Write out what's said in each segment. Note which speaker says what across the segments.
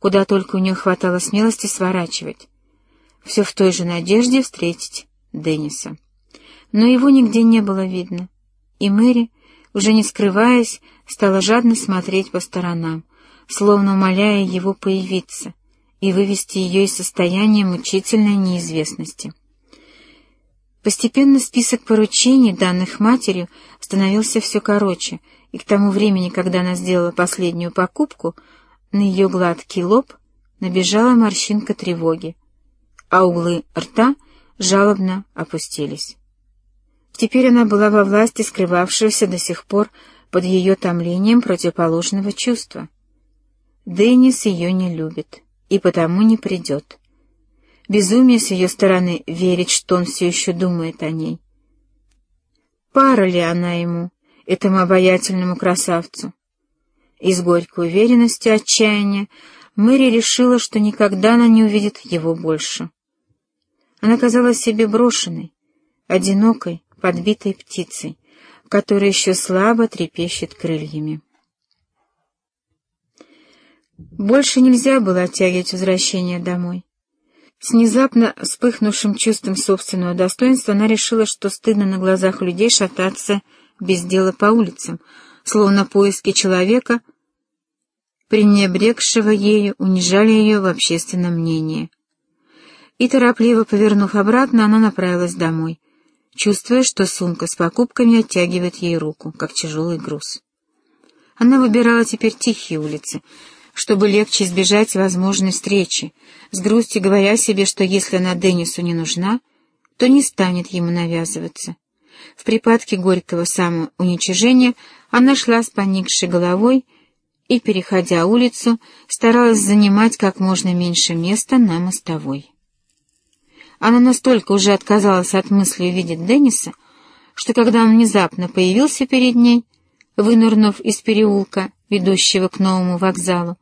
Speaker 1: куда только у нее хватало смелости сворачивать. Все в той же надежде встретить Денниса. Но его нигде не было видно, и Мэри, уже не скрываясь, стала жадно смотреть по сторонам, словно умоляя его появиться и вывести ее из состояния мучительной неизвестности. Постепенно список поручений, данных матерью, становился все короче, и к тому времени, когда она сделала последнюю покупку, на ее гладкий лоб набежала морщинка тревоги, а углы рта жалобно опустились. Теперь она была во власти скрывавшегося до сих пор под ее томлением противоположного чувства. Деннис ее не любит и потому не придет. Безумие с ее стороны верить, что он все еще думает о ней. Пара ли она ему, этому обаятельному красавцу? И с горькой уверенностью отчаяния Мэри решила, что никогда она не увидит его больше. Она казалась себе брошенной, одинокой, подбитой птицей, которая еще слабо трепещет крыльями. Больше нельзя было оттягивать возвращение домой. С внезапно вспыхнувшим чувством собственного достоинства она решила, что стыдно на глазах людей шататься без дела по улицам, словно поиски человека, пренебрегшего ею, унижали ее в общественном мнении. И, торопливо повернув обратно, она направилась домой, чувствуя, что сумка с покупками оттягивает ей руку, как тяжелый груз. Она выбирала теперь тихие улицы, чтобы легче избежать возможной встречи, с грустью говоря себе, что если она Деннису не нужна, то не станет ему навязываться. В припадке горького самоуничижения она шла с поникшей головой и, переходя улицу, старалась занимать как можно меньше места на мостовой. Она настолько уже отказалась от мысли увидеть Денниса, что когда он внезапно появился перед ней, вынырнув из переулка, ведущего к новому вокзалу,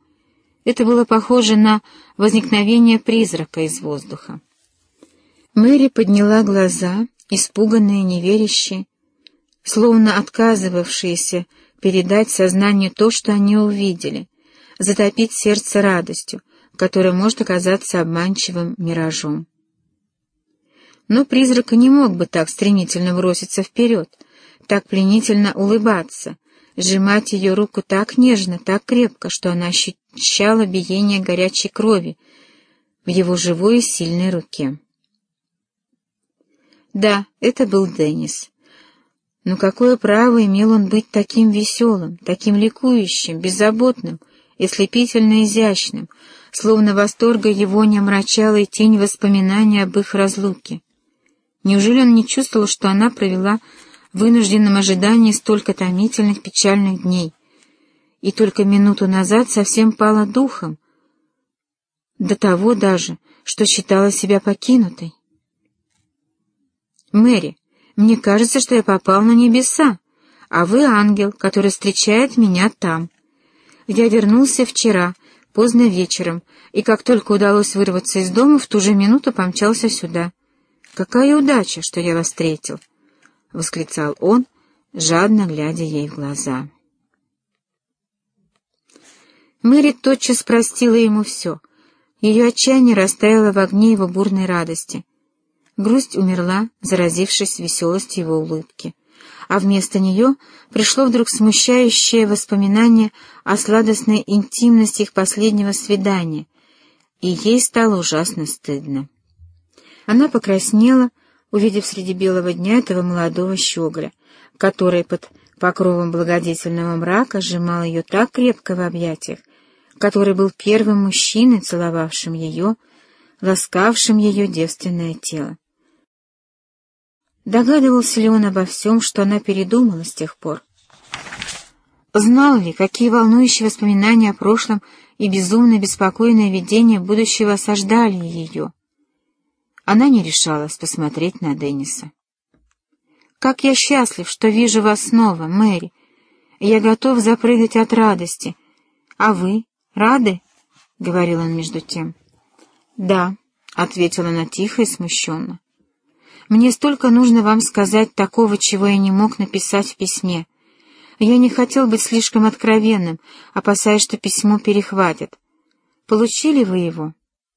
Speaker 1: это было похоже на возникновение призрака из воздуха. Мэри подняла глаза, испуганные, неверящие, словно отказывавшиеся передать сознанию то, что они увидели, затопить сердце радостью, которая может оказаться обманчивым миражом. Но призрак не мог бы так стремительно броситься вперед, так пленительно улыбаться, сжимать ее руку так нежно, так крепко, что она ощущала биение горячей крови в его живой и сильной руке. Да, это был Деннис. Но какое право имел он быть таким веселым, таким ликующим, беззаботным и слепительно изящным, словно восторга его не омрачала и тень воспоминаний об их разлуке? Неужели он не чувствовал, что она провела вынужденном ожидании столько томительных печальных дней, и только минуту назад совсем пала духом, до того даже, что считала себя покинутой. «Мэри, мне кажется, что я попал на небеса, а вы ангел, который встречает меня там. Я вернулся вчера, поздно вечером, и как только удалось вырваться из дома, в ту же минуту помчался сюда. Какая удача, что я вас встретил!» — восклицал он, жадно глядя ей в глаза. Мэри тотчас простила ему все. Ее отчаяние растаяло в огне его бурной радости. Грусть умерла, заразившись веселостью его улыбки. А вместо нее пришло вдруг смущающее воспоминание о сладостной интимности их последнего свидания, и ей стало ужасно стыдно. Она покраснела, увидев среди белого дня этого молодого щеголя, который под покровом благодетельного мрака сжимал ее так крепко в объятиях, который был первым мужчиной, целовавшим ее, ласкавшим ее девственное тело. Догадывался ли он обо всем, что она передумала с тех пор? Знал ли, какие волнующие воспоминания о прошлом и безумно беспокойное видение будущего осаждали ее? Она не решалась посмотреть на Денниса. «Как я счастлив, что вижу вас снова, Мэри! Я готов запрыгать от радости. А вы рады?» — говорил он между тем. «Да», — ответила она тихо и смущенно. «Мне столько нужно вам сказать такого, чего я не мог написать в письме. Я не хотел быть слишком откровенным, опасаясь, что письмо перехватят. Получили вы его?»